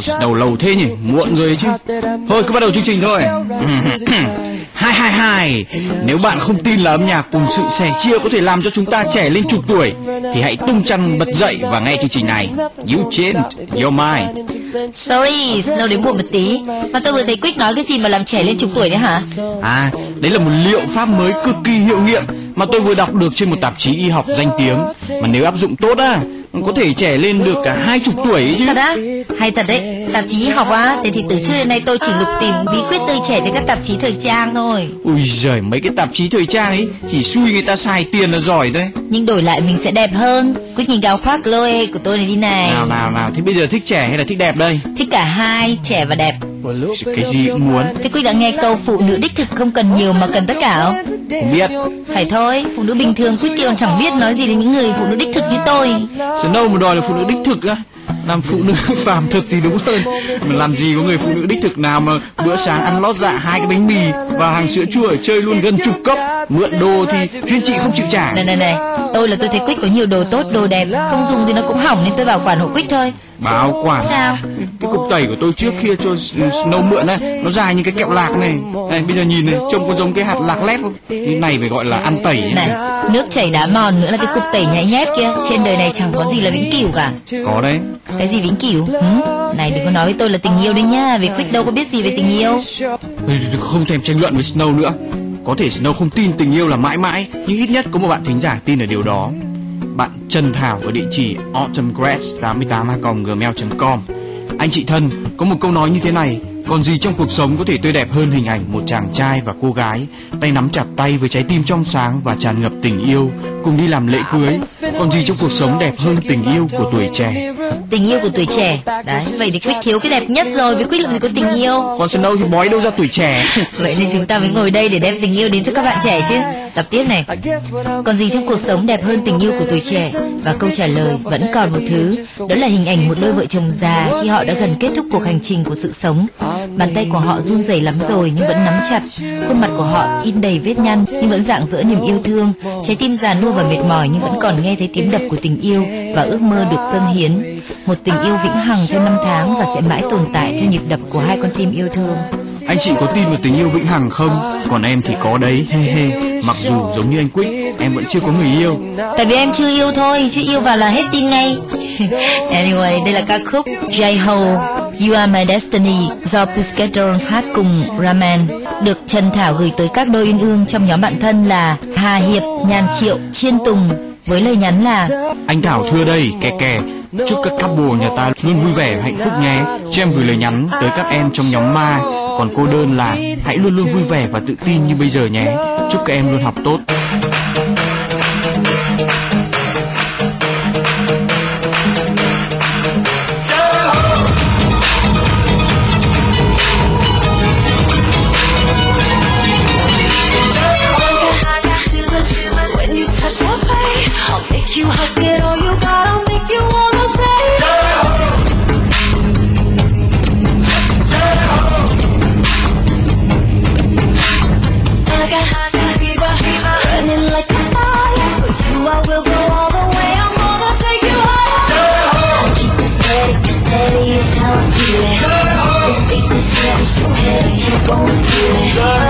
Sao đầu lâu thế nhỉ? Muộn rồi chứ. Thôi cứ bắt đầu chương trình thôi. hai hai hai. Nếu bạn không tin là âm nhạc cùng sự sẻ chia có thể làm cho chúng ta trẻ lên chục tuổi, thì hãy tung chăn bật dậy và nghe chương trình này. You changed your mind. Sorry, Snow đến muộn một tí. Mà tôi vừa thấy Quick nói cái gì mà làm trẻ lên chục tuổi đấy hả? À, đấy là một liệu pháp mới cực kỳ hiệu nghiệm mà tôi vừa đọc được trên một tạp chí y học danh tiếng. Mà nếu áp dụng tốt á, có thể trẻ lên được cả hai chục tuổi chứ. Thật á? Hay thật đấy. Tạp chí học á thế thì từ trước đến nay tôi chỉ lục tìm bí quyết tươi trẻ trên các tạp chí thời trang thôi. Ui giời mấy cái tạp chí thời trang ấy chỉ xui người ta xài tiền là giỏi thôi. Nhưng đổi lại mình sẽ đẹp hơn. Quyết nhìn áo khoác Chloe của tôi này đi này. Nào nào nào. Thế bây giờ thích trẻ hay là thích đẹp đây? Thích cả hai trẻ và đẹp cái gì cũng muốn. thế quyết đã nghe câu phụ nữ đích thực không cần nhiều mà cần tất cả không? không biết. phải thôi phụ nữ bình thường quyết còn chẳng biết nói gì đến những người phụ nữ đích thực như tôi. Snow mà đòi là phụ nữ đích thực á. Làm phụ nữ phàm thực thì đúng hơn. Mà làm gì có người phụ nữ đích thực nào mà bữa sáng ăn lót dạ hai cái bánh mì và hàng sữa chua chơi luôn gần chục cốc. Mượn đồ thì duyên chị không chịu trả. Này này này. Tôi là tôi thấy quýt có nhiều đồ tốt đồ đẹp. Không dùng thì nó cũng hỏng nên tôi bảo quản hộ quýt thôi bảo quản. Sao? Cái cục tẩy của tôi trước kia cho Snow mượn này nó dài như cái kẹo lạc này. Này bây giờ nhìn này trông có giống cái hạt lạc lép không? Cái này phải gọi là ăn tẩy này nước chảy đá mòn nữa là cái cục tẩy nhảy nhép kia. Trên đời này chẳng có gì là vĩnh cửu cả. Có đấy. Cái gì vĩnh cửu? Ừ? này đừng có nói với tôi là tình yêu đấy nhá. Vì Quick đâu có biết gì về tình yêu. Không thèm tranh luận với Snow nữa. Có thể Snow không tin tình yêu là mãi mãi nhưng ít nhất có một bạn thính giả tin ở điều đó bạn Trần Thảo ở địa chỉ autumngrass88gmail.com anh chị thân, có một câu nói như thế này còn gì trong cuộc sống có thể tươi đẹp hơn hình ảnh một chàng trai và cô gái tay nắm chặt tay với trái tim trong sáng và tràn ngập tình yêu cùng đi làm lễ cưới? Còn gì trong cuộc sống đẹp hơn tình yêu của tuổi trẻ? Tình yêu của tuổi trẻ? Đấy vậy thì quyết thiếu cái đẹp nhất rồi. Với quyết làm gì có tình yêu? Còn Snow thì bói đâu ra tuổi trẻ? Vậy nên chúng ta mới ngồi đây để đem tình yêu đến cho các bạn trẻ chứ. Tập tiếp này. Còn gì trong cuộc sống đẹp hơn tình yêu của tuổi trẻ? Và câu trả lời vẫn còn một thứ. Đó là hình ảnh một đôi vợ chồng già khi họ đã gần kết thúc cuộc hành trình của sự sống bàn tay của họ run rẩy lắm rồi nhưng vẫn nắm chặt. Khuôn mặt của họ in đầy vết nhăn nhưng vẫn dạng dỡ niềm yêu thương. Trái tim già nua và mệt mỏi nhưng vẫn còn nghe thấy tiếng đập của tình yêu và ước mơ được dâng hiến. Một tình yêu vĩnh hằng theo năm tháng và sẽ mãi tồn tại theo nhịp đập của hai con tim yêu thương. Anh chị có tin vào tình yêu vĩnh hằng không? Còn em thì có đấy he he. Mặc dù giống như anh Quick em vẫn chưa có người yêu. Tại vì em chưa yêu thôi chứ yêu vào là hết tin ngay. Anyway đây là ca khúc J Ho You Are My Destiny do Pussycat Dolls hát cùng Raman được Trần Thảo gửi tới các đôi uyên ương trong nhóm bạn thân là Hà Hiệp, Nhàn Triệu, Chiên Tùng với lời nhắn là Anh Thảo thưa đây, kè kè Chúc các couple nhà ta luôn vui vẻ hạnh phúc nhé. Cho em gửi lời nhắn tới các em trong nhóm ma Còn cô đơn là hãy luôn luôn vui vẻ và tự tin như bây giờ nhé. Chúc các em luôn học tốt. Turn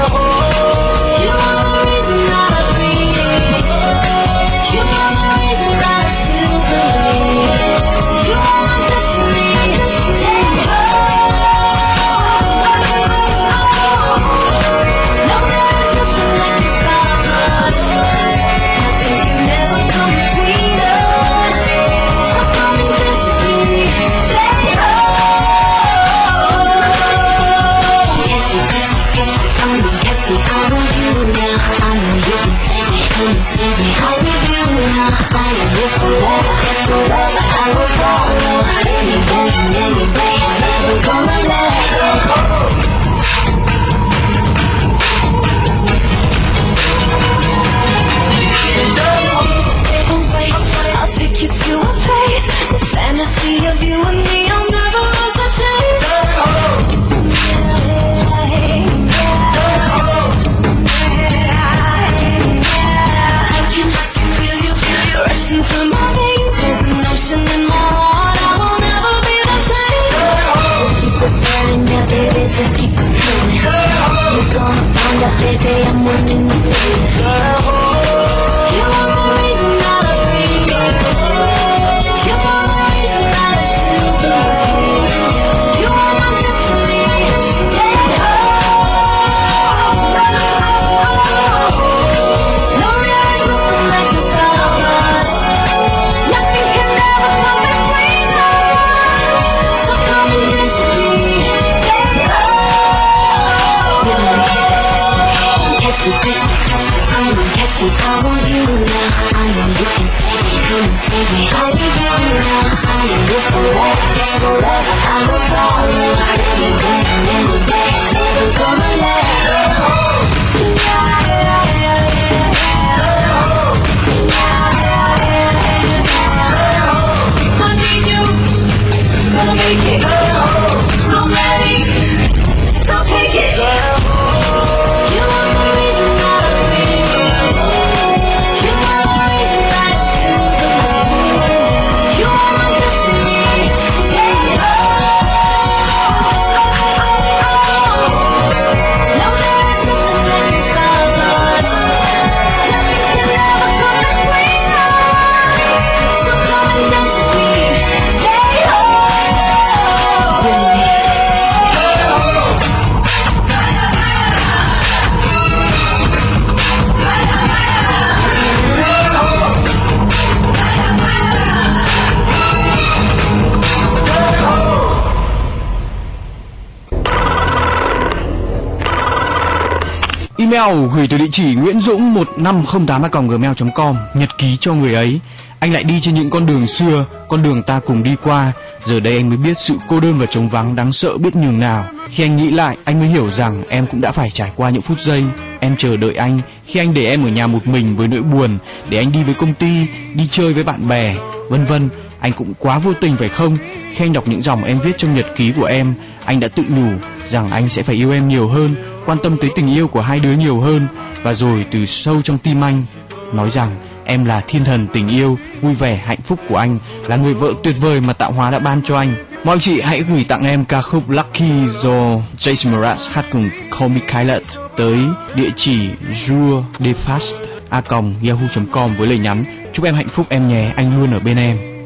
Email gửi từ địa chỉ Nguyễn Dũng 1508 gmail com nhật ký cho người ấy. Anh lại đi trên những con đường xưa, con đường ta cùng đi qua. Giờ đây anh mới biết sự cô đơn và trống vắng đáng sợ biết nhường nào. Khi anh nghĩ lại, anh mới hiểu rằng em cũng đã phải trải qua những phút giây. Em chờ đợi anh khi anh để em ở nhà một mình với nỗi buồn, để anh đi với công ty, đi chơi với bạn bè, vân vân. Anh cũng quá vô tình phải không? Khi anh đọc những dòng em viết trong nhật ký của em, anh đã tự nhủ rằng anh sẽ phải yêu em nhiều hơn, quan tâm tới tình yêu của hai đứa nhiều hơn và rồi từ sâu trong tim anh nói rằng em là thiên thần tình yêu, vui vẻ, hạnh phúc của anh, là người vợ tuyệt vời mà tạo hóa đã ban cho anh. Mọi anh chị hãy gửi tặng em ca khúc Lucky do Jason Mraz hát cùng Call Me Kylet tới địa chỉ jourdefast@yahoo.com với lời nhắn chúc em hạnh phúc em nhé, anh luôn ở bên em.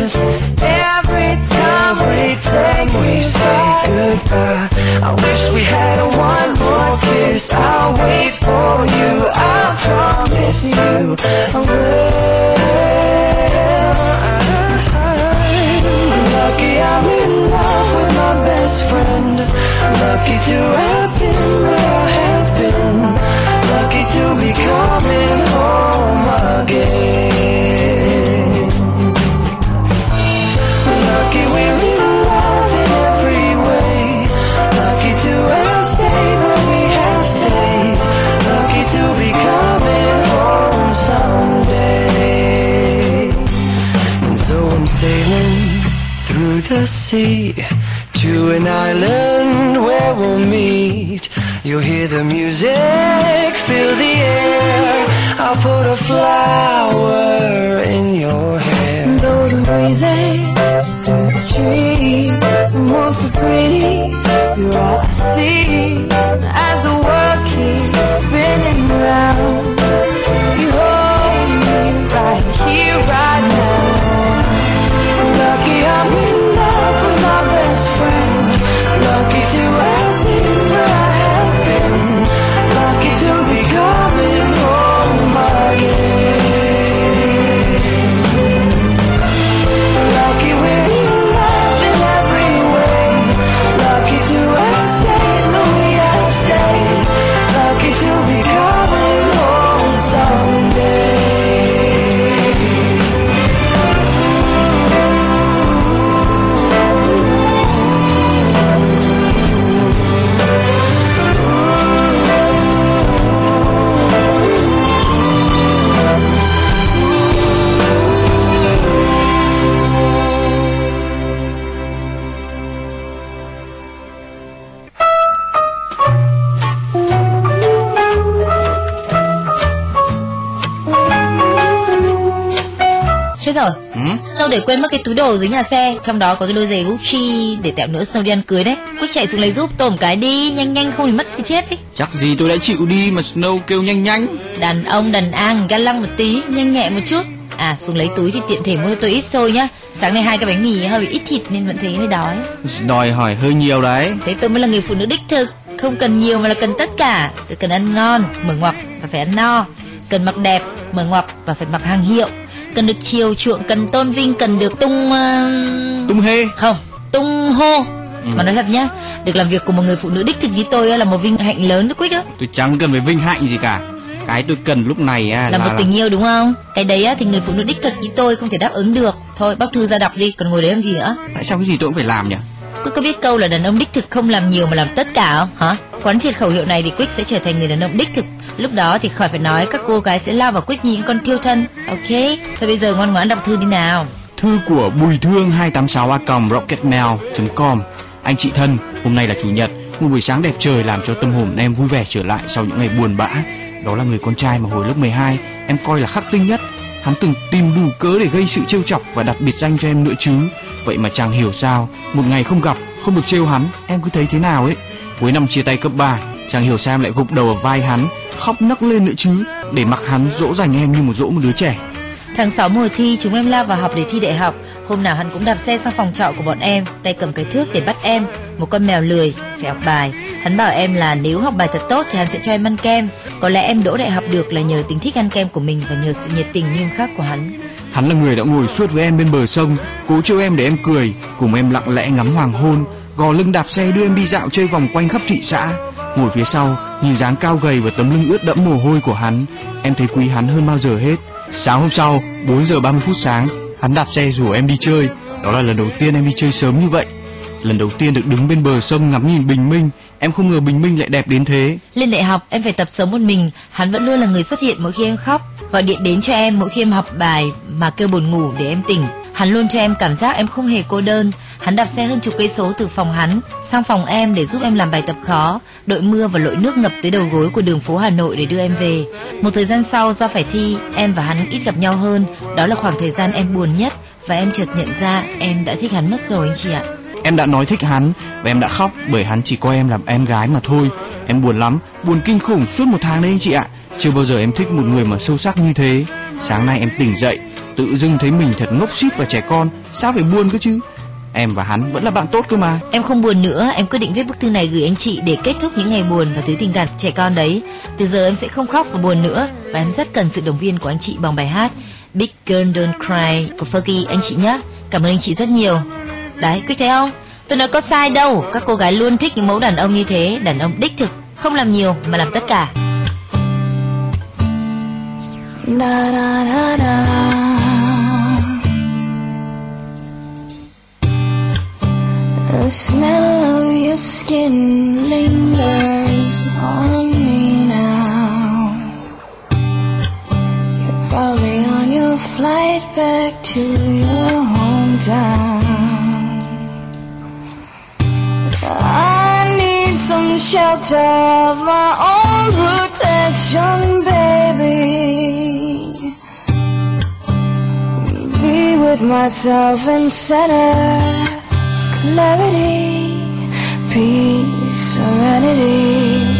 Every time we say we say goodbye. I wish we had one more kiss. I'll wait for you. I promise you I will. Lucky I'm in love with my best friend. Lucky to have been where I have been. Lucky to be coming home again. Through the sea to an island where we'll meet. You'll hear the music, feel the air. I'll put a flower in your hair. Know the breezes through the trees move so pretty. You're all I see as the world keeps spinning round. Chết rồi. Ừ? Snow để quên mất cái túi đồ dưới nhà xe Trong đó có cái đôi giày Gucci Để tẹo nữa Snow đi ăn cưới đấy. Quick chạy xuống lấy giúp tôi một cái đi Nhanh nhanh không thì mất thì chết ấy chắc gì tôi đã chịu đi mà Snow kêu nhanh nhanh. Đàn ông đàn an ga lăng một tí Nhanh nhẹ một chút. À xuống lấy túi thì tiện thể mua cho tôi ít xôi nhá. Sáng nay hai cái bánh mì hơi bị ít thịt nên vẫn thấy hơi đói. Đòi hỏi hơi nhiều đấy. Thế tôi mới là người phụ nữ đích thực. Không cần nhiều mà là cần tất cả. Tôi cần ăn ngon, mở ngoặc và phải ăn no. Cần mặc đẹp, mở ngoặc và phải mặc hàng hiệu Cần được chiều chuộng, cần tôn vinh, cần được tung... Uh... tung hê. Không, tung hô. Ừ. Mà nói thật nhá Được làm việc cùng một người phụ nữ đích thực như tôi là một vinh hạnh lớn với Quick á. Tôi chẳng cần phải vinh hạnh gì cả. Cái tôi cần lúc này là, là, một tình yêu đúng không? Cái đấy á thì người phụ nữ đích thực như tôi không thể đáp ứng được. Thôi bóc thư ra đọc đi còn ngồi đấy làm gì nữa? Tại sao cái gì tôi cũng phải làm nhỉ Quick có biết câu là đàn ông đích thực không làm nhiều mà làm tất cả không? Hả? Quán triệt khẩu hiệu này thì Quick sẽ trở thành người đàn ông đích thực. Lúc đó thì khỏi phải nói các cô gái sẽ lao vào Quick như những con thiêu thân. Ok thôi bây giờ ngoan ngoãn đọc thư đi nào? Thư của bùi thương 286 a rocketmail com. Anh chị thân, hôm nay là chủ nhật. Một buổi sáng đẹp trời làm cho tâm hồn em vui vẻ trở lại sau những ngày buồn bã. Đó là người con trai mà hồi lớp 12 em coi là khắc tinh nhất hắn từng tìm đủ cớ để gây sự trêu chọc và đặt biệt danh cho em nữa chứ. Vậy mà chẳng hiểu sao, một ngày không gặp, không được trêu hắn, em cứ thấy thế nào ấy? Cuối năm chia tay cấp 3 chẳng hiểu sao em lại gục đầu vào vai hắn, khóc nấc lên nữa chứ, để mặc hắn dỗ dành em như một dỗ một đứa trẻ. Tháng 6 mùa thi chúng em lao vào học để thi đại học Hôm nào hắn cũng đạp xe sang phòng trọ của bọn em Tay cầm cái thước để bắt em Một con mèo lười Phải học bài Hắn bảo em là nếu học bài thật tốt thì hắn sẽ cho em ăn kem Có lẽ em đỗ đại học được là nhờ tính thích ăn kem của mình Và nhờ sự nhiệt tình nghiêm khắc của hắn Hắn là người đã ngồi suốt với em bên bờ sông, cố trêu em để em cười, cùng em lặng lẽ ngắm hoàng hôn, gò lưng đạp xe đưa em đi dạo chơi vòng quanh khắp thị xã. Ngồi phía sau, nhìn dáng cao gầy và tấm lưng ướt đẫm mồ hôi của hắn, em thấy quý hắn hơn bao giờ hết. Sáng hôm sau, 4 giờ 30 phút sáng, hắn đạp xe rủ em đi chơi. Đó là lần đầu tiên em đi chơi sớm như vậy. Lần đầu tiên được đứng bên bờ sông ngắm nhìn bình minh, em không ngờ bình minh lại đẹp đến thế. Lên đại học em phải tập sống một mình Hắn vẫn luôn là người xuất hiện mỗi khi em khóc Gọi điện đến cho em mỗi khi em học bài Mà kêu buồn ngủ để em tỉnh Hắn luôn cho em cảm giác em không hề cô đơn Hắn đạp xe hơn chục cây số từ phòng hắn Sang phòng em để giúp em làm bài tập khó Đội mưa và lội nước ngập tới đầu gối của đường phố Hà Nội để đưa em về Một thời gian sau do phải thi Em và hắn ít gặp nhau hơn Đó là khoảng thời gian em buồn nhất Và em chợt nhận ra em đã thích hắn mất rồi anh chị ạ Em đã nói thích hắn và em đã khóc bởi hắn chỉ coi em làm em gái mà thôi. Em buồn lắm, buồn kinh khủng suốt một tháng đấy anh chị ạ. Chưa bao giờ em thích một người mà sâu sắc như thế. Sáng nay em tỉnh dậy, tự dưng thấy mình thật ngốc xít và trẻ con, sao phải buồn cơ chứ? Em và hắn vẫn là bạn tốt cơ mà. Em không buồn nữa, em quyết định viết bức thư này gửi anh chị để kết thúc những ngày buồn và thứ tình cảm trẻ con đấy. Từ giờ em sẽ không khóc và buồn nữa và em rất cần sự động viên của anh chị bằng bài hát Big Girl Don't Cry của Fergie anh chị nhé. Cảm ơn anh chị rất nhiều. Đấy, quý thấy không? Tôi nói có sai đâu, các cô gái luôn thích những mẫu đàn ông như thế, đàn ông đích thực, không làm nhiều mà làm tất cả. The smell of your skin lingers on me now. You're probably on your flight back to your hometown. I need some shelter my own protection, with myself in center clarity, peace, serenity.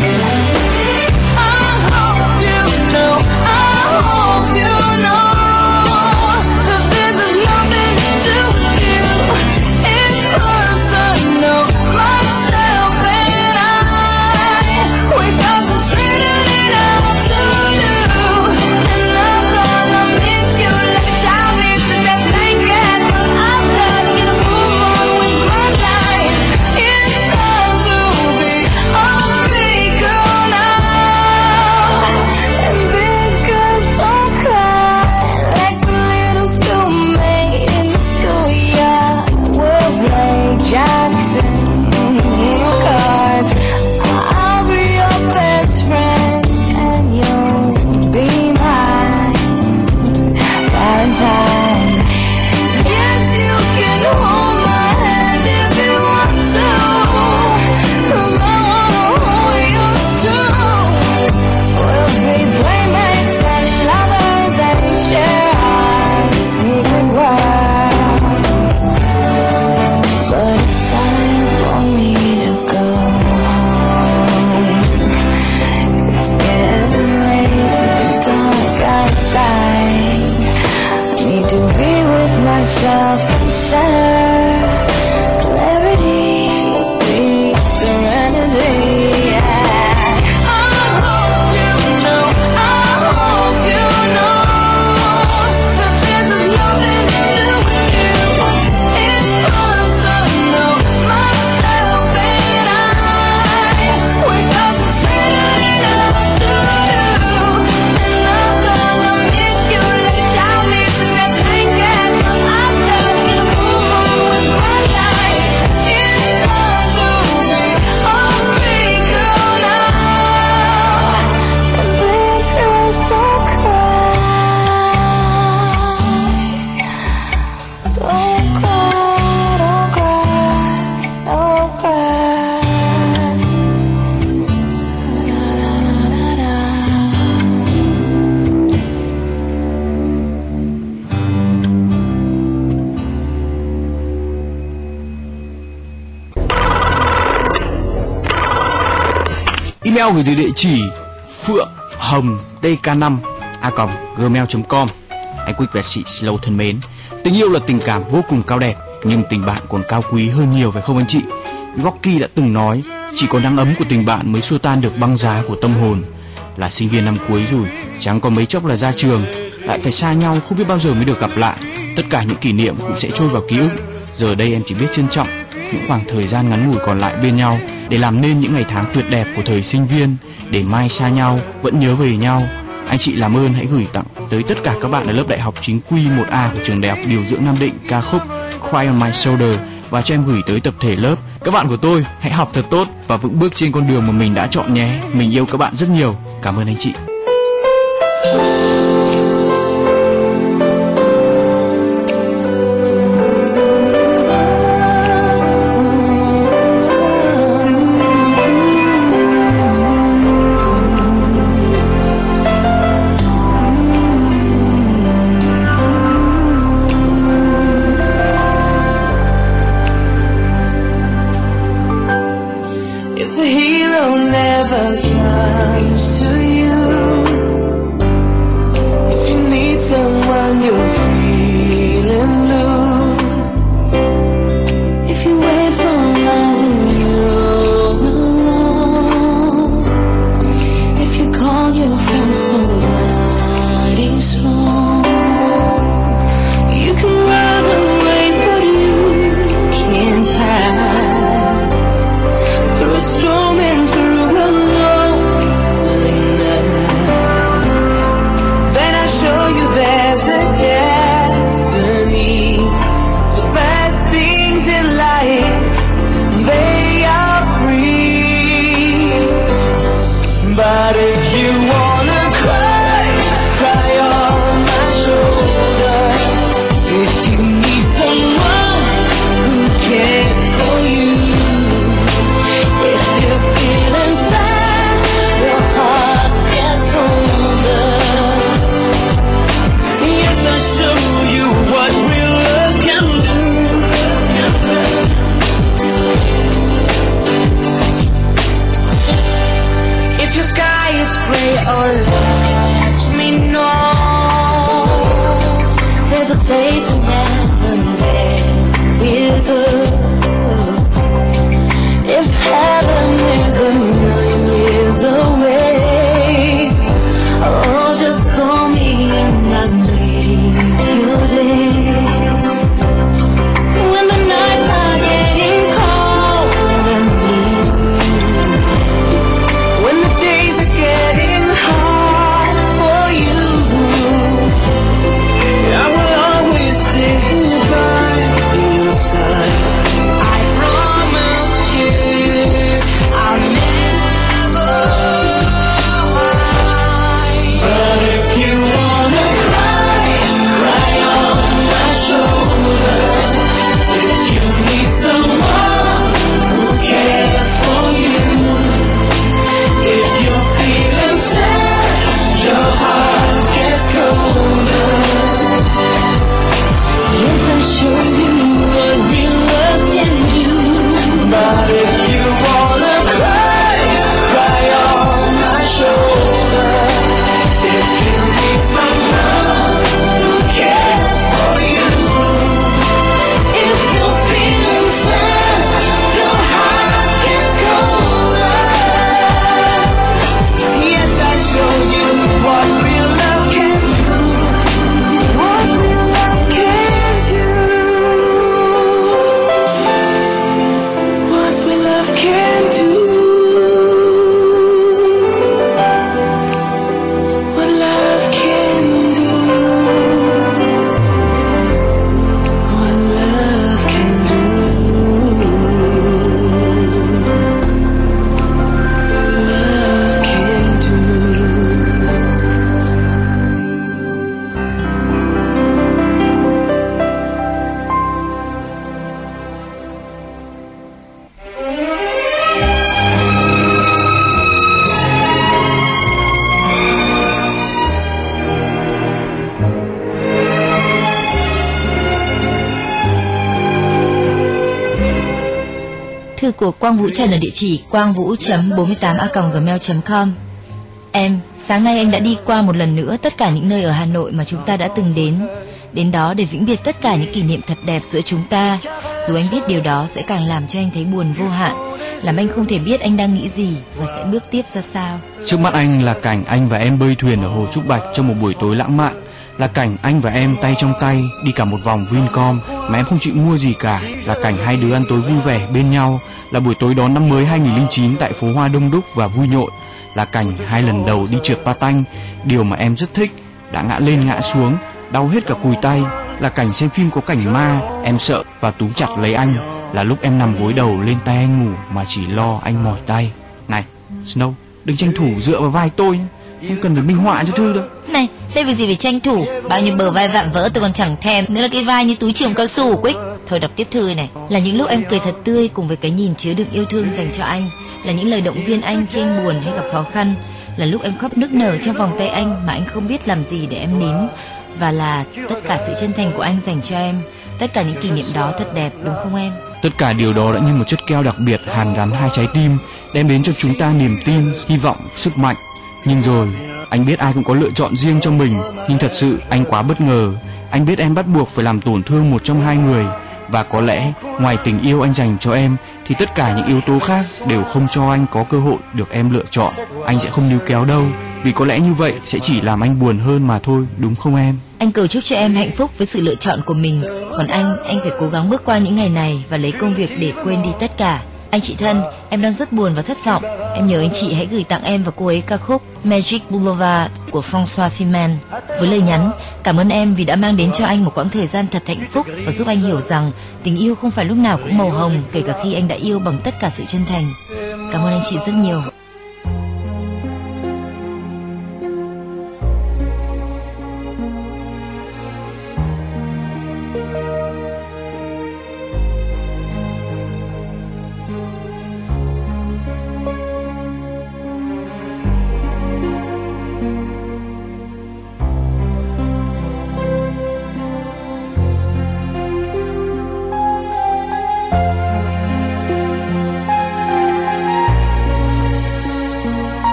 Email gửi từ địa chỉ phượng hồng tk5 a gmail.com Anh Quýt và chị Slow thân mến. Tình yêu là tình cảm vô cùng cao đẹp, Nhưng tình bạn còn cao quý hơn nhiều, phải không anh chị? Rocky đã từng nói, Chỉ có nắng ấm của tình bạn mới xua tan được băng giá của tâm hồn. Là sinh viên năm cuối rồi, Chẳng có mấy chốc là ra trường, Lại phải xa nhau không biết bao giờ mới được gặp lại. Tất cả những kỷ niệm cũng sẽ trôi vào ký ức. Giờ đây em chỉ biết trân trọng khoảng thời gian ngắn ngủi còn lại bên nhau để làm nên những ngày tháng tuyệt đẹp của thời sinh viên, để mai xa nhau, vẫn nhớ về nhau. Anh chị làm ơn hãy gửi tặng tới tất cả các bạn ở lớp đại học chính quy 1A của trường đại học điều dưỡng Nam Định ca khúc Cry on My Shoulder và cho em gửi tới tập thể lớp. Các bạn của tôi, hãy học thật tốt và vững bước trên con đường mà mình đã chọn nhé. Mình yêu các bạn rất nhiều. Cảm ơn anh chị. Thư của Quang Vũ Trần ở địa chỉ quang vũ.48a.gmail.com Em, sáng nay anh đã đi qua một lần nữa tất cả những nơi ở Hà Nội mà chúng ta đã từng đến. Đến đó để vĩnh biệt tất cả những kỷ niệm thật đẹp giữa chúng ta. Dù anh biết điều đó sẽ càng làm cho anh thấy buồn vô hạn, làm anh không thể biết anh đang nghĩ gì và sẽ bước tiếp ra sao. Trước mắt anh là cảnh anh và em bơi thuyền ở hồ Trúc Bạch trong một buổi tối lãng mạn. Là cảnh anh và em tay trong tay đi cả một vòng Vincom mà em không chịu mua gì cả. Là cảnh hai đứa ăn tối vui vẻ bên nhau. Là buổi tối đón năm mới 2009 tại phố Hoa Đông Đúc và vui nhộn. Là cảnh hai lần đầu đi trượt patanh, điều mà em rất thích. Đã ngã lên ngã xuống, đau hết cả cùi tay. Là cảnh xem phim có cảnh ma, em sợ và túm chặt lấy anh. Là lúc em nằm gối đầu lên tay anh ngủ mà chỉ lo anh mỏi tay. Này, Snow, đừng tranh thủ dựa vào vai tôi nhé. Không cần phải minh họa cho Thư đâu. Này, đây việc gì phải tranh thủ, bao nhiêu bờ vai vạm vỡ tôi còn chẳng thèm, nữa là cái vai như túi trường cao su quýt. Thôi đọc tiếp thư này, là những lúc em cười thật tươi cùng với cái nhìn chứa đựng yêu thương dành cho anh, là những lời động viên anh khi anh buồn hay gặp khó khăn, là lúc em khóc nức nở trong vòng tay anh mà anh không biết làm gì để em nín, và là tất cả sự chân thành của anh dành cho em, tất cả những kỷ niệm đó thật đẹp đúng không em? Tất cả điều đó đã như một chất keo đặc biệt hàn gắn hai trái tim, đem đến cho chúng ta niềm tin, hy vọng, sức mạnh. Nhưng rồi, anh biết ai cũng có lựa chọn riêng cho mình, nhưng thật sự anh quá bất ngờ. Anh biết em bắt buộc phải làm tổn thương một trong hai người, và có lẽ ngoài tình yêu anh dành cho em thì tất cả những yếu tố khác đều không cho anh có cơ hội được em lựa chọn. Anh sẽ không níu kéo đâu, vì có lẽ như vậy sẽ chỉ làm anh buồn hơn mà thôi, đúng không em? Anh cầu chúc cho em hạnh phúc với sự lựa chọn của mình, còn anh, anh phải cố gắng bước qua những ngày này và lấy công việc để quên đi tất cả. Anh chị thân, em đang rất buồn và thất vọng. Em nhờ anh chị hãy gửi tặng em và cô ấy ca khúc Magic Boulevard của François Fimen với lời nhắn cảm ơn em vì đã mang đến cho anh một quãng thời gian thật hạnh phúc và giúp anh hiểu rằng tình yêu không phải lúc nào cũng màu hồng kể cả khi anh đã yêu bằng tất cả sự chân thành. Cảm ơn anh chị rất nhiều.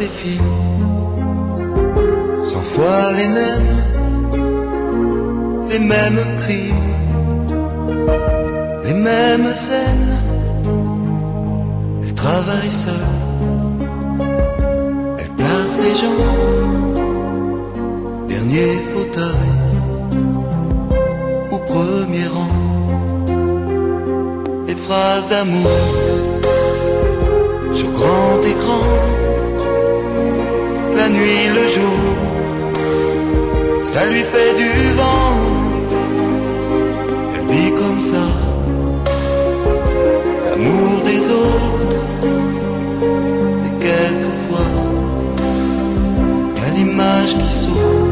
Films, cent fois les mêmes, les mêmes crimes, les mêmes scènes. Elle travaille seule, elle place les gens, dernier fauteuil, au premier rang. Les phrases d'amour sur grand écran, nuit, le jour, ça lui fait du vent. Elle vit comme ça, l'amour des autres, et quelquefois, a l'image qui s'ouvre.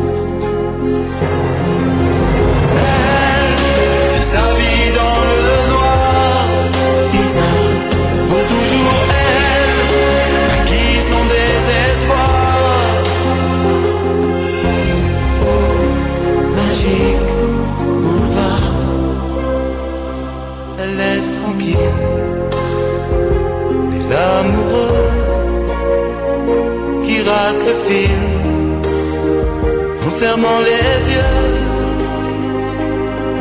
En fermant les yeux.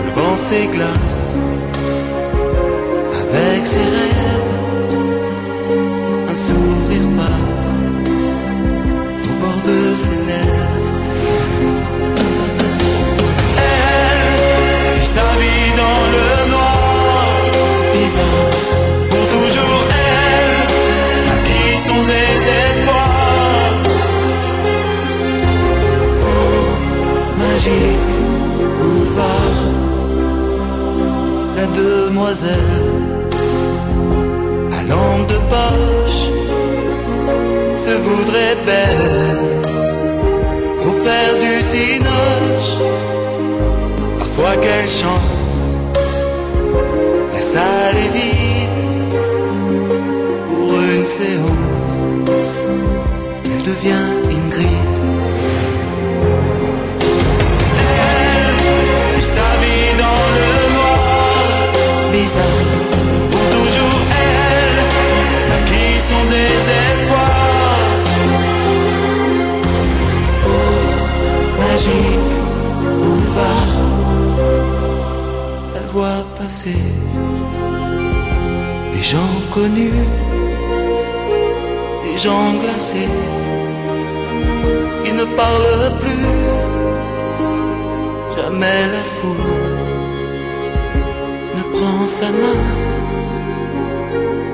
Le ses glaces avec ses rêves. Un sourire passe au bord de ses lèvres. Elle vit sa song. Mais la à foule ne prend sa main,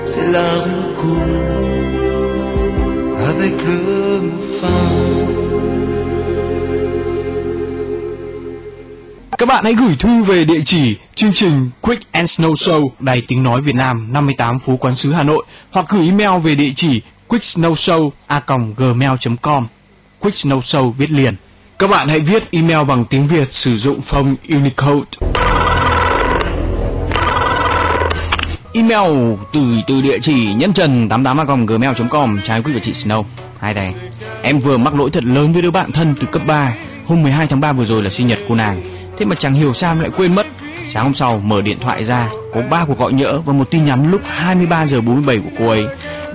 ses larmes coulent avec le mot fin. Các bạn hãy gửi thư về địa chỉ chương trình Quick and Snow Show, Đài Tiếng Nói Việt Nam 58 Phú Quán Sứ Hà Nội hoặc gửi email về địa chỉ quicksnowshow.gmail.com Quick Snow Show viết liền. Các bạn hãy viết email bằng tiếng Việt sử dụng phông Unicode. Email từ từ địa chỉ nhân trần 88 gmail.com trái quý và chị Snow. Hai đây. Em vừa mắc lỗi thật lớn với đứa bạn thân từ cấp 3. Hôm 12 tháng 3 vừa rồi là sinh nhật cô nàng. Thế mà chẳng hiểu sao em lại quên mất. Sáng hôm sau mở điện thoại ra, có ba cuộc gọi nhỡ và một tin nhắn lúc 23 giờ 47 của cô ấy.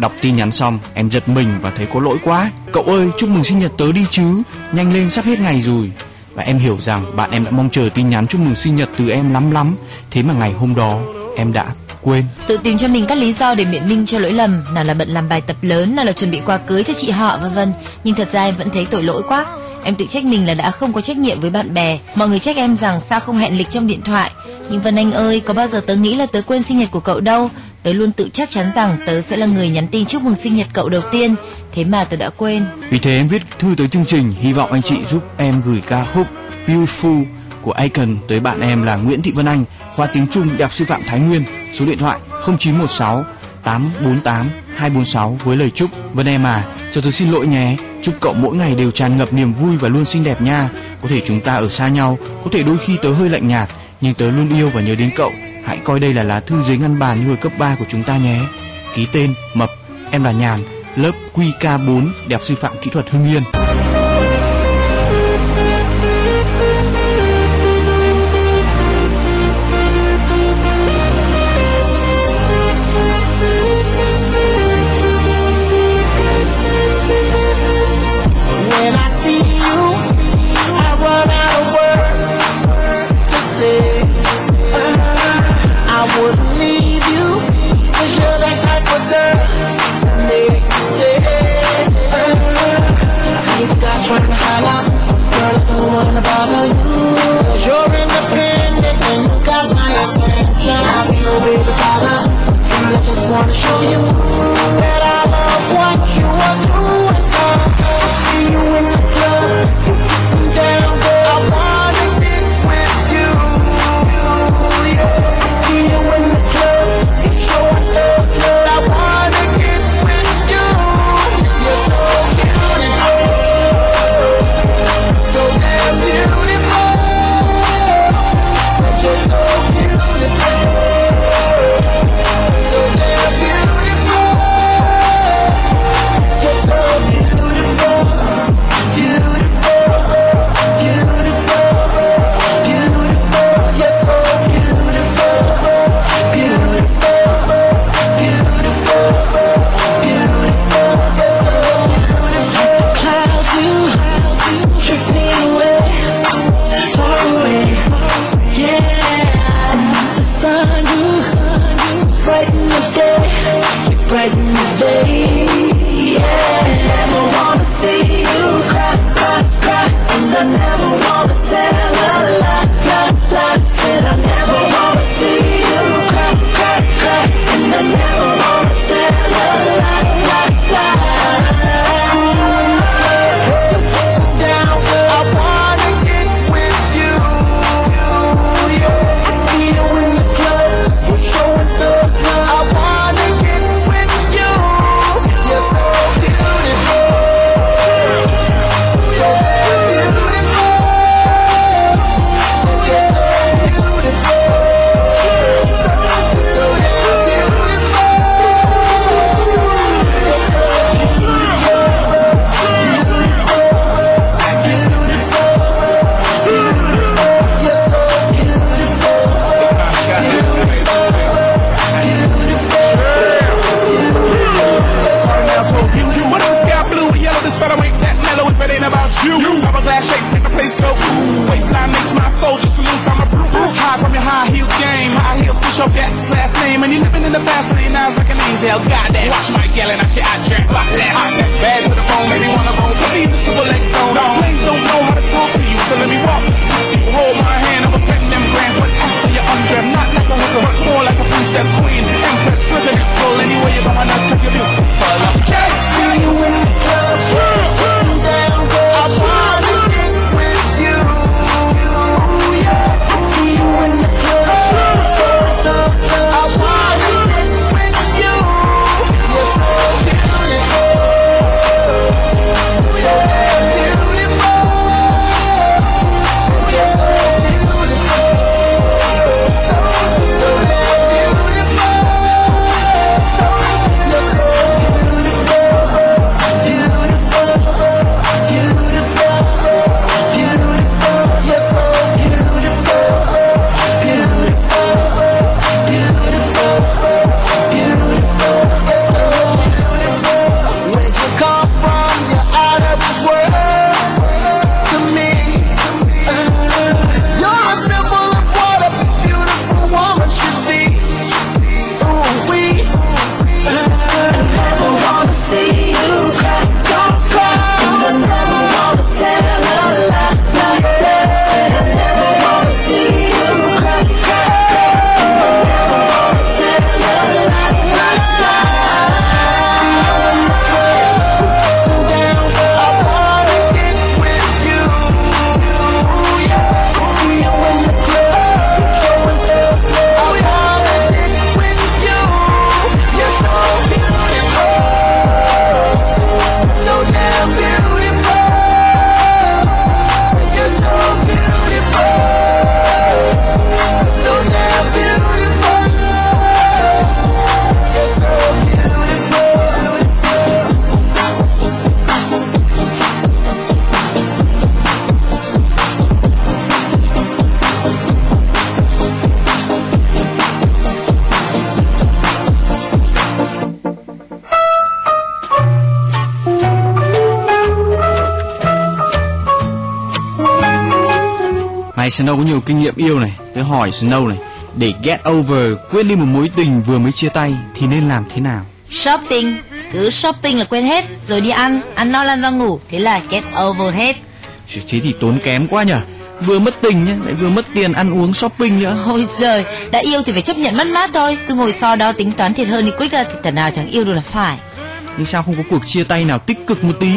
Đọc tin nhắn xong, em giật mình và thấy có lỗi quá. Cậu ơi, chúc mừng sinh nhật tớ đi chứ. Nhanh lên sắp hết ngày rồi. Và em hiểu rằng bạn em đã mong chờ tin nhắn chúc mừng sinh nhật từ em lắm lắm. Thế mà ngày hôm đó em đã quên. Tự tìm cho mình các lý do để biện minh cho lỗi lầm, nào là bận làm bài tập lớn, nào là chuẩn bị quà cưới cho chị họ vân vân. Nhưng thật ra em vẫn thấy tội lỗi quá. Em tự trách mình là đã không có trách nhiệm với bạn bè. Mọi người trách em rằng sao không hẹn lịch trong điện thoại. Nhưng Vân Anh ơi, có bao giờ tớ nghĩ là tớ quên sinh nhật của cậu đâu. Tớ luôn tự chắc chắn rằng tớ sẽ là người nhắn tin chúc mừng sinh nhật cậu đầu tiên. Thế mà tớ đã quên. Vì thế em viết thư tới chương trình, hy vọng anh chị giúp em gửi ca khúc Beautiful của Icon tới bạn em là Nguyễn Thị Vân Anh, khoa tiếng Trung Đại học Sư phạm Thái Nguyên, số điện thoại 0916 848 246 với lời chúc Vân em à, cho tôi xin lỗi nhé. Chúc cậu mỗi ngày đều tràn ngập niềm vui và luôn xinh đẹp nha. Có thể chúng ta ở xa nhau, có thể đôi khi tớ hơi lạnh nhạt, nhưng tớ luôn yêu và nhớ đến cậu. Hãy coi đây là lá thư dưới ngăn bàn như hồi cấp 3 của chúng ta nhé. Ký tên Mập, em là Nhàn, lớp QK4, Đại học Sư phạm Kỹ thuật Hưng Yên. You nhiều kinh nghiệm yêu này Tôi hỏi Snow này. Để get over Quên đi một mối tình vừa mới chia tay Thì nên làm thế nào? Shopping. Cứ shopping là quên hết rồi đi ăn. Ăn no lăn ra ngủ thế là get over hết. Thế thì tốn kém quá nhở Vừa mất tình nhá, lại vừa mất tiền ăn uống shopping nữa. Ôi giời đã yêu thì phải chấp nhận mất mát thôi. Cứ ngồi so đó tính toán thiệt hơn đi quick thì tần nào chẳng yêu được là phải. Nhưng sao không có cuộc chia tay nào tích cực một tí?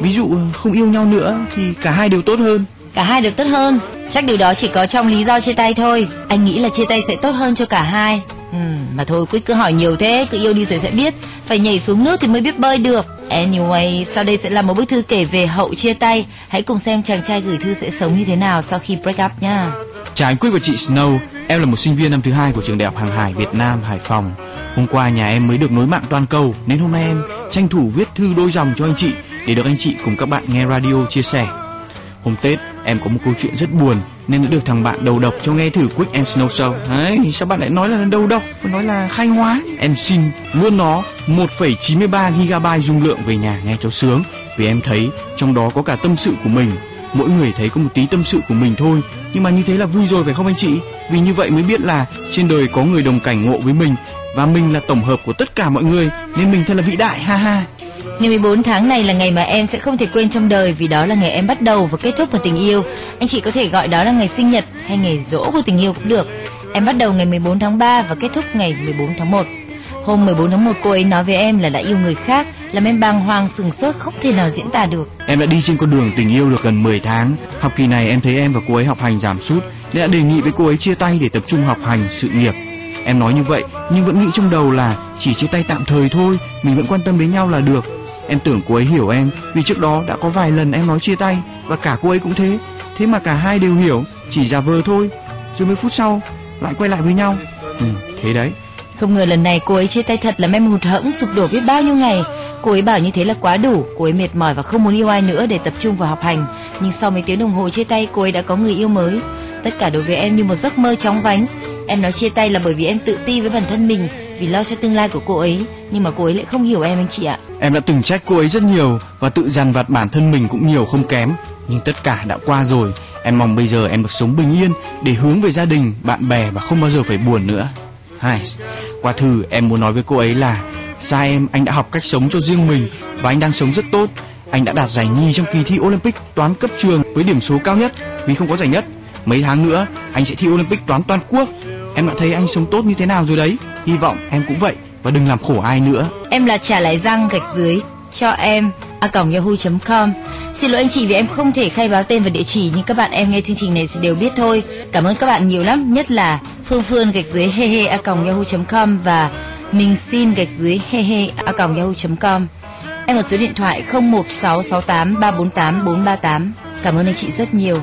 Ví dụ không yêu nhau nữa thì cả hai đều tốt hơn cả hai được tốt hơn. Chắc điều đó chỉ có trong lý do chia tay thôi. Anh nghĩ là chia tay sẽ tốt hơn cho cả hai. Ừ, mà thôi quick cứ hỏi nhiều thế cứ yêu đi rồi sẽ biết. Phải nhảy xuống nước thì mới biết bơi được. Anyway sau đây sẽ là một bức thư kể về hậu chia tay. Hãy cùng xem chàng trai gửi thư sẽ sống như thế nào sau khi break up nha. Chào anh Quyết và chị Snow, em là một sinh viên năm thứ hai của trường đại học hàng hải Việt Nam, Hải Phòng. Hôm qua nhà em mới được nối mạng toàn cầu, nên hôm nay em tranh thủ viết thư đôi dòng cho anh chị để được anh chị cùng các bạn nghe radio chia sẻ. Hôm Tết em có một câu chuyện rất buồn nên đã được thằng bạn đầu độc cho nghe thử Quick and Snow Show. Đấy, sao bạn lại nói là đầu độc, phải nói là khai hóa. Em xin luôn nó 1,93 GB dung lượng về nhà nghe cho sướng vì em thấy trong đó có cả tâm sự của mình. Mỗi người thấy có một tí tâm sự của mình thôi, nhưng mà như thế là vui rồi phải không anh chị? Vì như vậy mới biết là trên đời có người đồng cảnh ngộ với mình và mình là tổng hợp của tất cả mọi người nên mình thật là vĩ đại ha ha. Ngày 14 tháng này là ngày mà em sẽ không thể quên trong đời vì đó là ngày em bắt đầu và kết thúc một tình yêu. Anh chị có thể gọi đó là ngày sinh nhật hay ngày rỗ của tình yêu cũng được. Em bắt đầu ngày 14 tháng 3 và kết thúc ngày 14 tháng 1. Hôm 14 tháng 1 cô ấy nói với em là đã yêu người khác, làm em bàng hoàng sừng sốt không thể nào diễn tả được. Em đã đi trên con đường tình yêu được gần 10 tháng. Học kỳ này em thấy em và cô ấy học hành giảm sút nên đã đề nghị với cô ấy chia tay để tập trung học hành, sự nghiệp. Em nói như vậy nhưng vẫn nghĩ trong đầu là chỉ chia tay tạm thời thôi, mình vẫn quan tâm đến nhau là được. Em tưởng cô ấy hiểu em vì trước đó đã có vài lần em nói chia tay và cả cô ấy cũng thế. Thế mà cả hai đều hiểu, chỉ giả vờ thôi. Rồi mấy phút sau lại quay lại với nhau. Ừ, thế đấy. Không ngờ lần này cô ấy chia tay thật làm em hụt hẫng sụp đổ biết bao nhiêu ngày. Cô ấy bảo như thế là quá đủ, cô ấy mệt mỏi và không muốn yêu ai nữa để tập trung vào học hành. Nhưng sau mấy tiếng đồng hồ chia tay, cô ấy đã có người yêu mới. Tất cả đối với em như một giấc mơ chóng vánh. Em nói chia tay là bởi vì em tự ti với bản thân mình, vì lo cho tương lai của cô ấy. Nhưng mà cô ấy lại không hiểu em anh chị ạ. Em đã từng trách cô ấy rất nhiều và tự dằn vặt bản thân mình cũng nhiều không kém. Nhưng tất cả đã qua rồi. Em mong bây giờ em được sống bình yên để hướng về gia đình, bạn bè và không bao giờ phải buồn nữa. Hai, qua thư em muốn nói với cô ấy là Xa em, anh đã học cách sống cho riêng mình và anh đang sống rất tốt. Anh đã đạt giải nhì trong kỳ thi Olympic toán cấp trường với điểm số cao nhất vì không có giải nhất. Mấy tháng nữa anh sẽ thi Olympic toán toàn quốc. Em đã thấy anh sống tốt như thế nào rồi đấy. Hy vọng em cũng vậy và đừng làm khổ ai nữa. Em là trả lại răng gạch dưới cho em a còng yahoo.com Xin lỗi anh chị vì em không thể khai báo tên và địa chỉ nhưng các bạn em nghe chương trình này sẽ đều biết thôi. Cảm ơn các bạn nhiều lắm, nhất là Phương Phương gạch dưới he he a còng yahoo.com và mình xin gạch dưới he he a còng yahoo.com Em ở số điện thoại 01668 348 438. Cảm ơn anh chị rất nhiều.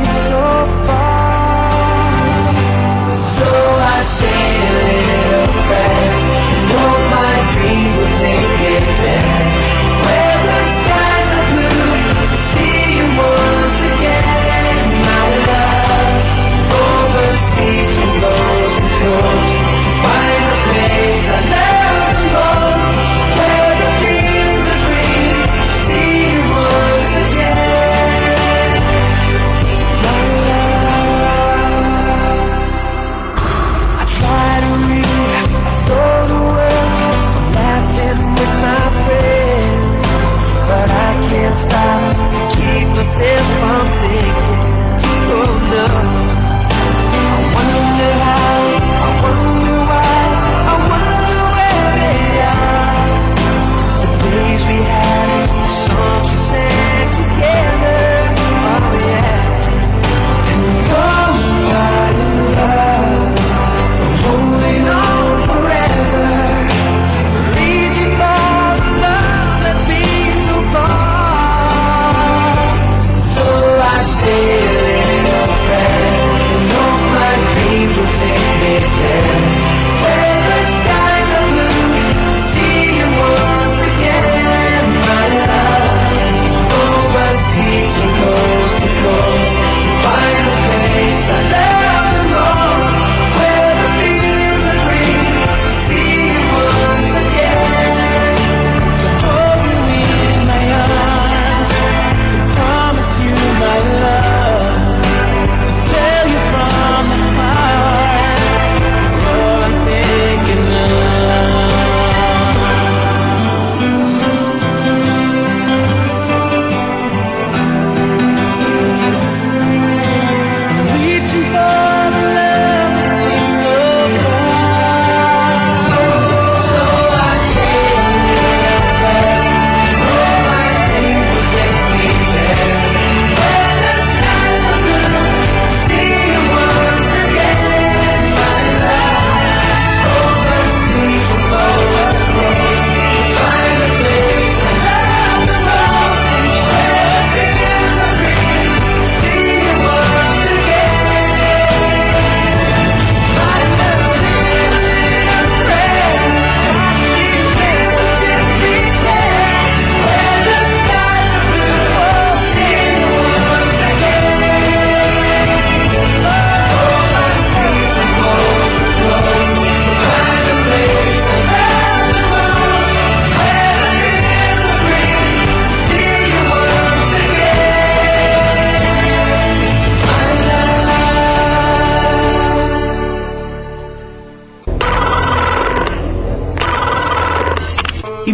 see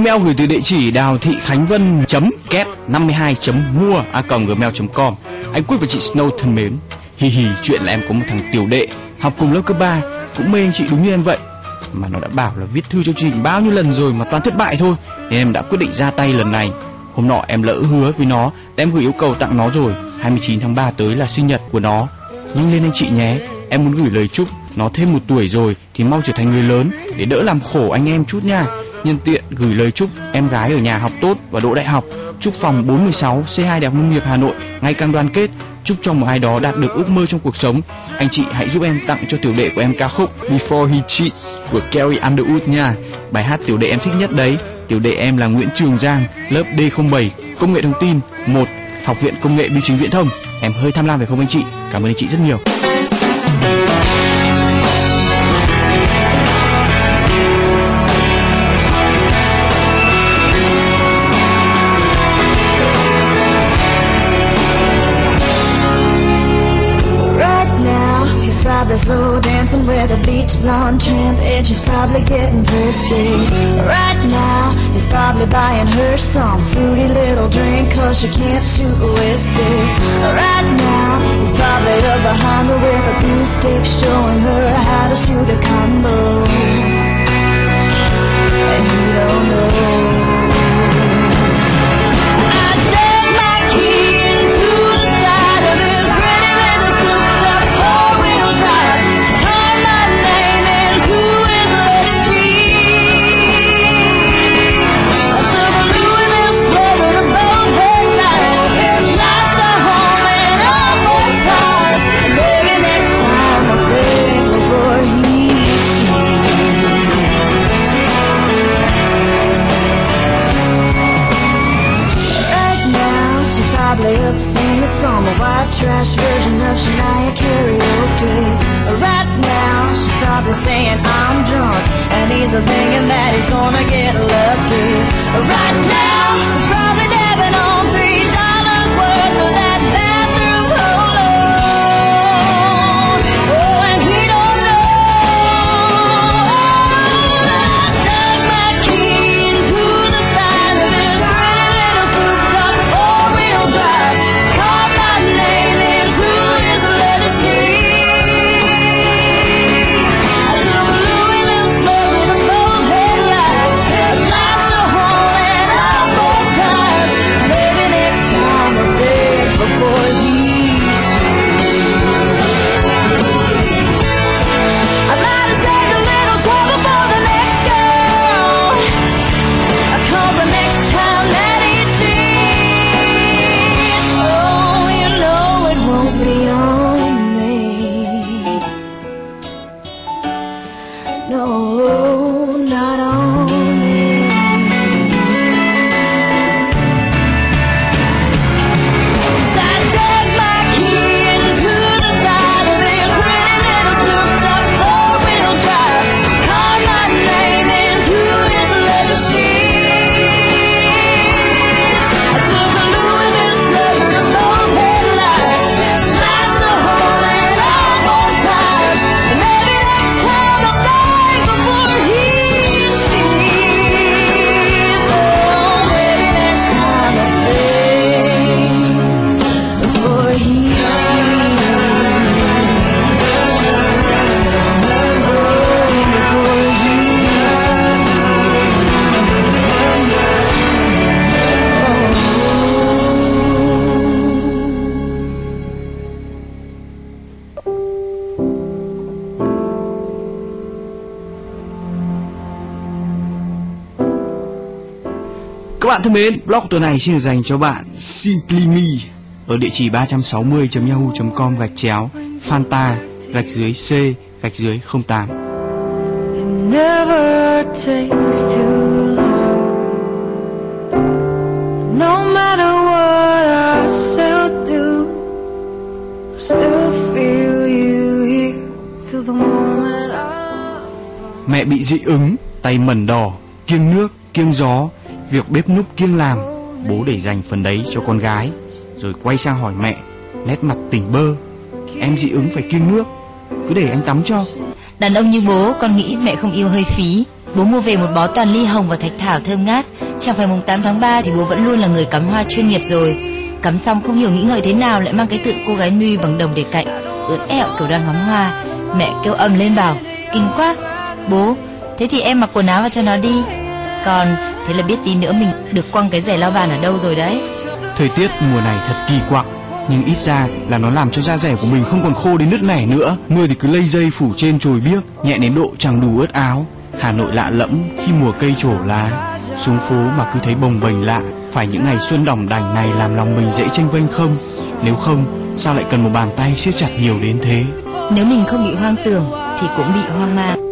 Email gửi từ địa chỉ đào thị khánh vân chấm kép 52 chấm mua a gmail com Anh Quyết và chị Snow thân mến. Hì hì, chuyện là em có một thằng tiểu đệ học cùng lớp cấp 3 cũng mê anh chị đúng như em vậy. Mà nó đã bảo là viết thư cho chị bao nhiêu lần rồi mà toàn thất bại thôi. Nên em đã quyết định ra tay lần này. Hôm nọ em lỡ hứa với nó, em gửi yêu cầu tặng nó rồi. 29 tháng 3 tới là sinh nhật của nó. Nhanh lên anh chị nhé, em muốn gửi lời chúc nó thêm một tuổi rồi thì mau trở thành người lớn để đỡ làm khổ anh em chút nha. Nhân tiện gửi lời chúc em gái ở nhà học tốt và đỗ đại học. Chúc phòng 46 C2 Đại học Nông nghiệp Hà Nội ngày càng đoàn kết. Chúc cho một ai đó đạt được ước mơ trong cuộc sống. Anh chị hãy giúp em tặng cho tiểu đệ của em ca khúc Before He Cheats của Carrie Underwood nha. Bài hát tiểu đệ em thích nhất đấy. Tiểu đệ em là Nguyễn Trường Giang, lớp D07, công nghệ thông tin 1, Học viện Công nghệ Bưu chính Viễn thông. Em hơi tham lam phải không anh chị? Cảm ơn anh chị rất nhiều. Slow dancing with a beach blonde tramp, and she's probably getting thirsty. Right now, he's probably buying her some fruity little drink, cause she can't shoot whiskey. Right now, he's probably up behind her with a glue stick, showing her how to shoot a combo. And he don't know. Bạn thân mến, blog tuần này xin được dành cho bạn Simply Me ở địa chỉ 360.yahoo.com gạch chéo Fanta gạch dưới C gạch dưới 08. It never takes too long. No matter what I shall do, I still feel you here till the moment I. Mẹ bị dị ứng, tay mẩn đỏ, kiêng nước, kiêng gió, việc bếp núc kiêng làm, bố để dành phần đấy cho con gái, rồi quay sang hỏi mẹ, nét mặt tỉnh bơ, em dị ứng phải kiêng nước, cứ để anh tắm cho. Đàn ông như bố, con nghĩ mẹ không yêu hơi phí. Bố mua về một bó toàn ly hồng và thạch thảo thơm ngát. Chẳng phải mùng 8 tháng 3 thì bố vẫn luôn là người cắm hoa chuyên nghiệp rồi. Cắm xong không hiểu nghĩ ngợi thế nào lại mang cái tượng cô gái nuôi bằng đồng để cạnh, ướt ẹo kiểu đang ngắm hoa. Mẹ kêu ầm lên bảo, kinh quá. Bố, thế thì em mặc quần áo vào cho nó đi. Còn thế là biết tí nữa mình được quăng cái rẻ lau bàn ở đâu rồi đấy. Thời tiết mùa này thật kỳ quặc, nhưng ít ra là nó làm cho da rẻ của mình không còn khô đến nứt nẻ nữa. Mưa thì cứ lây dây phủ trên chồi biếc, nhẹ đến độ chẳng đủ ướt áo. Hà Nội lạ lẫm khi mùa cây trổ lá, xuống phố mà cứ thấy bồng bềnh lạ. Phải những ngày xuân đỏng đảnh này làm lòng mình dễ tranh vênh không? Nếu không, sao lại cần một bàn tay siết chặt nhiều đến thế? Nếu mình không bị hoang tưởng thì cũng bị hoang mang.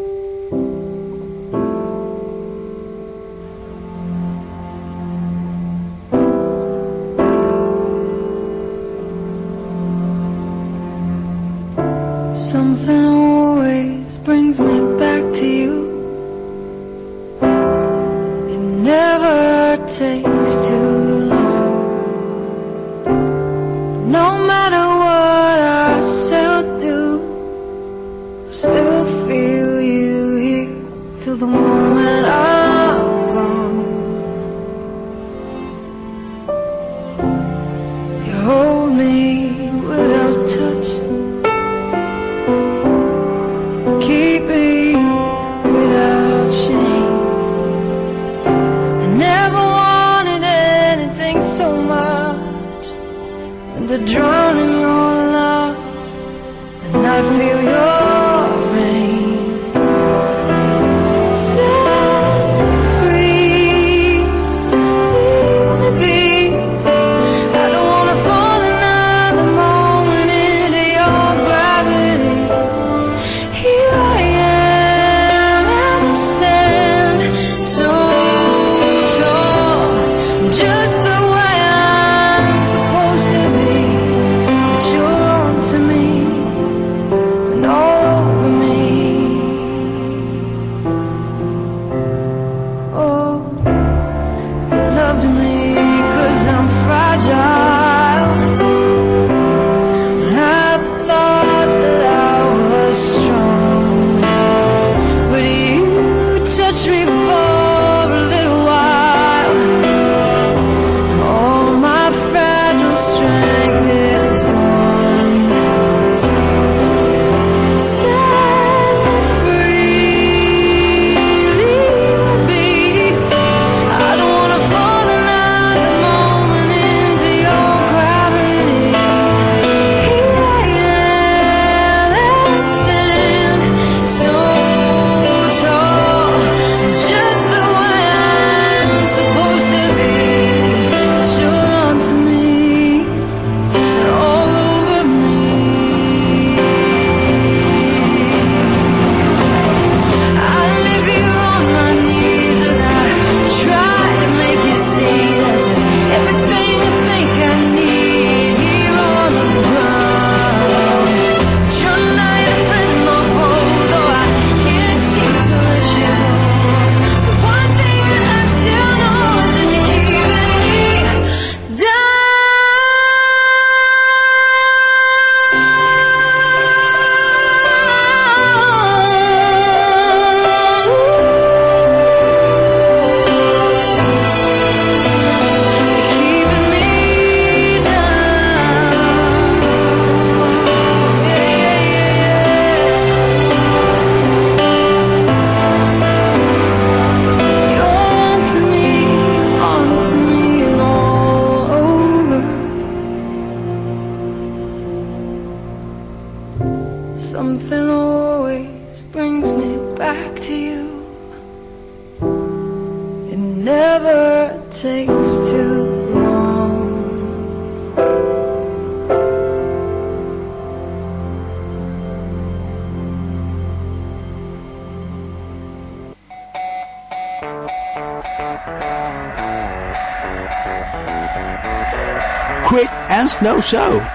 And Snow Show.